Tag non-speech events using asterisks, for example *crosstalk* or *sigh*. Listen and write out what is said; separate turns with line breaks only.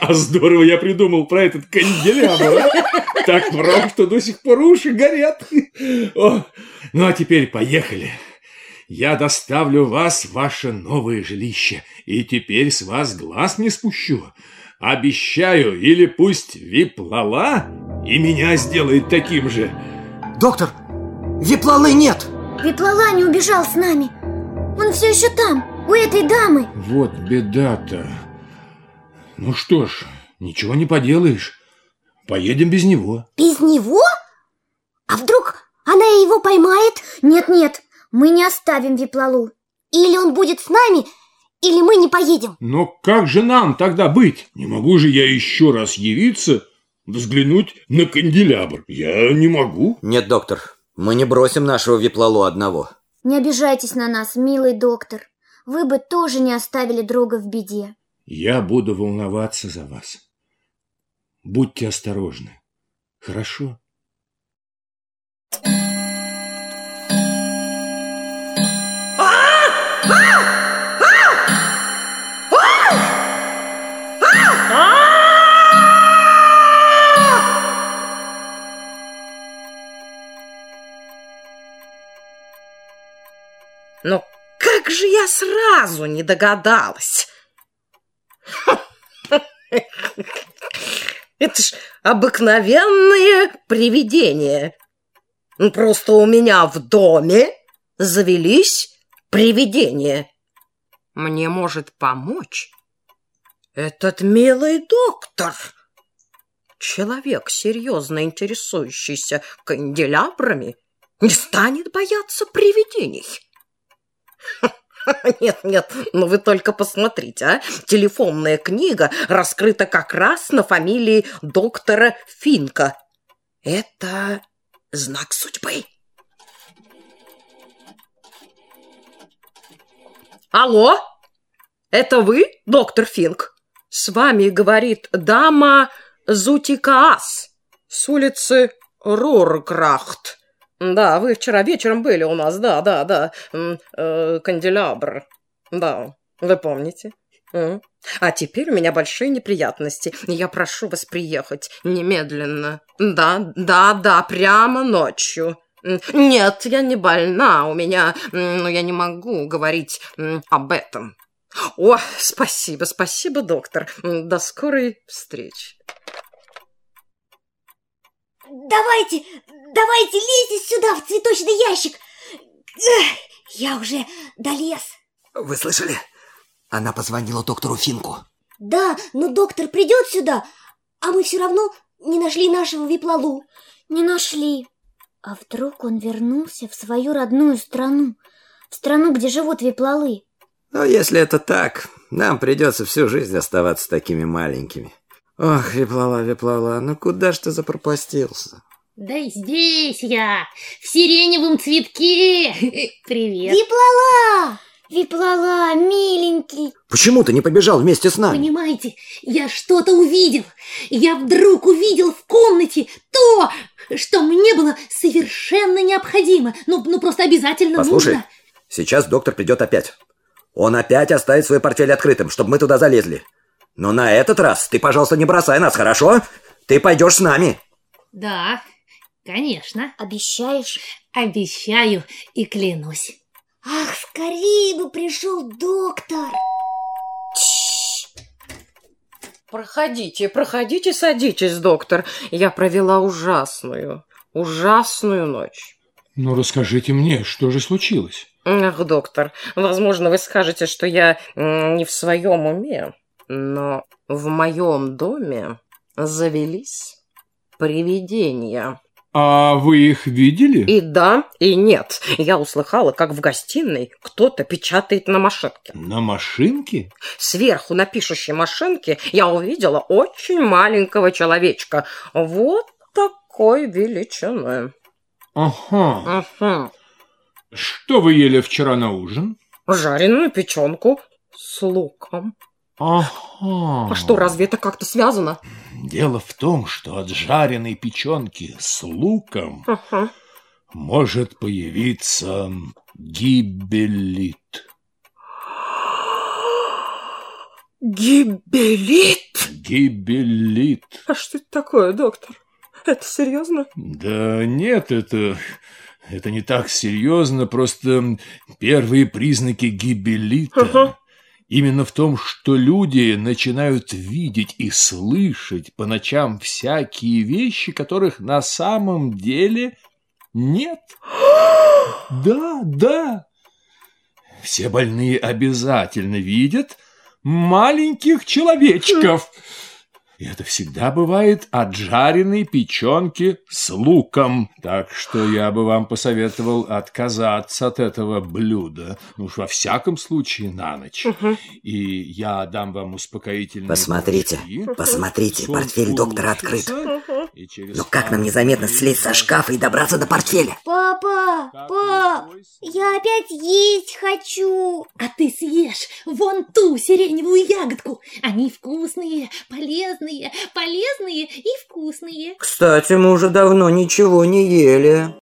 А здорово я придумал про этот канделябр. а? Так врал, что до сих пор уши горят. О, ну а теперь поехали. Я доставлю вас в ваше новое жилище, и теперь с вас глаз не спущу. Обещаю, или пусть Виплала и меня сделает таким же.
Доктор, Виплалы нет!
Виплала не убежал с нами. Он все еще там, у этой дамы.
Вот беда-то. Ну что ж, ничего не поделаешь. Поедем без него.
Без него? А вдруг она его поймает? Нет-нет, мы не оставим Виплалу. Или он будет с нами, или мы не поедем.
Но как же нам тогда быть? Не могу же я еще раз явиться, взглянуть на канделябр. Я не могу.
Нет, доктор, мы не бросим нашего Виплалу одного.
Не обижайтесь на нас, милый доктор. Вы бы тоже не оставили друга в беде.
Я буду волноваться за вас. Будьте осторожны. Хорошо?
Как же я сразу не догадалась? Это ж обыкновенные привидения. Ну, Просто у меня в доме завелись привидения. Мне может помочь этот милый доктор. Человек, серьезно интересующийся канделябрами, не станет бояться привидений. *laughs* Нет, нет, ну вы только посмотрите, а. Телефонная книга раскрыта как раз на фамилии доктора Финка. Это знак судьбы. Алло, это вы, доктор Финк? С вами говорит дама Зутикаас с улицы Руркрахт. Да, вы вчера вечером были у нас, да, да, да. Э, канделябр. Да, вы помните. А теперь у меня большие неприятности. Я прошу вас приехать немедленно. Да, да, да, прямо ночью. Нет, я не больна, у меня, ну, я не могу говорить об этом. О, спасибо, спасибо, доктор. До скорой встречи.
Давайте, давайте, лезьте сюда, в цветочный ящик. Эх, Я уже долез.
Вы слышали? Она позвонила доктору Финку.
Да, но доктор придет сюда, а мы все равно не нашли нашего Виплалу. Не нашли. А вдруг он вернулся в свою родную страну, в страну, где живут Виплалы?
Но если это так, нам придется всю жизнь оставаться такими маленькими. Ох, Виплала, Виплала, ну куда ж ты запропастился?
Да здесь я, в сиреневом цветке. *laughs* Привет.
Виплала! Виплала, миленький.
Почему ты не побежал вместе с нами?
Понимаете, я что-то увидел. Я вдруг увидел в комнате то, что мне было совершенно необходимо. Ну, ну просто обязательно
Послушай,
нужно.
сейчас доктор придет опять. Он опять оставит свой портфель открытым, чтобы мы туда залезли. Но на этот раз ты, пожалуйста, не бросай нас, хорошо? Ты пойдешь с нами.
Да, конечно.
Обещаешь?
Обещаю и клянусь.
Ах, скорее бы пришел доктор.
Проходите, проходите, садитесь, доктор. Я провела ужасную, ужасную ночь.
Ну, расскажите мне, что же случилось?
Ах, доктор, возможно, вы скажете, что я не в своем уме, но в моем доме завелись привидения.
А вы их видели?
И да, и нет. Я услыхала, как в гостиной кто-то печатает на машинке.
На машинке?
Сверху на пишущей машинке я увидела очень маленького человечка. Вот такой величины.
Ага.
Угу.
Что вы ели вчера на ужин?
Жареную печенку с луком.
Ага.
А что, разве это как-то связано?
Дело в том, что от жареной печенки с луком
Ага.
может появиться гибелит.
Гибелит?
Гибелит.
А что это такое, доктор? Это серьезно?
Да нет, это... Это не так серьезно, просто первые признаки гибелита
Ага.
Именно в том, что люди начинают видеть и слышать по ночам всякие вещи, которых на самом деле нет. *gasps* Да, да. Все больные обязательно видят маленьких человечков. *laughs* И это всегда бывает от жареной печенки с луком. Так что я бы вам посоветовал отказаться от этого блюда. Ну уж во всяком случае на ночь. И я дам вам успокоительные
Посмотрите,
порошки.
посмотрите, портфель доктора открыт.
через
Но как нам незаметно слезть со шкафа и добраться до портфеля?
Папа, пап, я опять есть хочу.
А ты съешь вон ту сиреневую ягодку. Они вкусные, полезные, полезные и вкусные.
Кстати, мы уже давно ничего не ели.